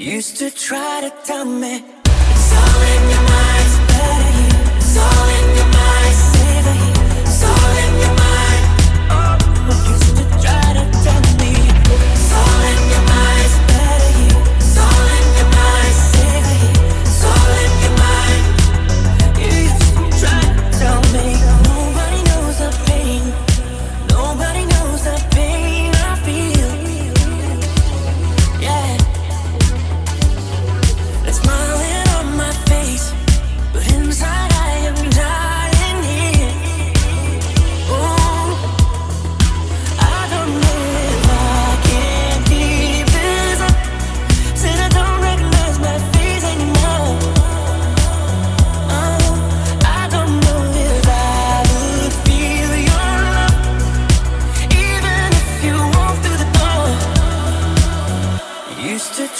used to try to tell me it's all in your mind.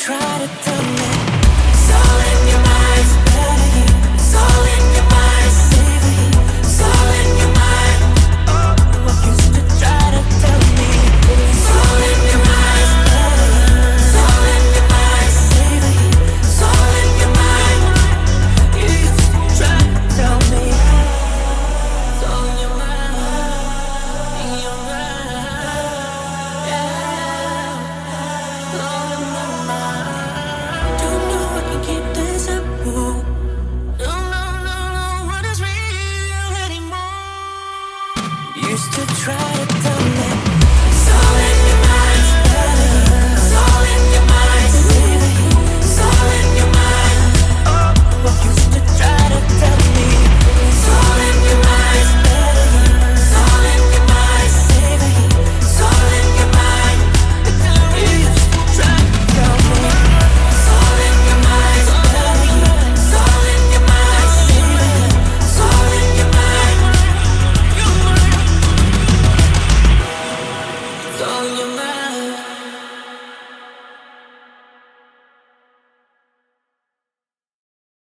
try to tell Used to try to tell me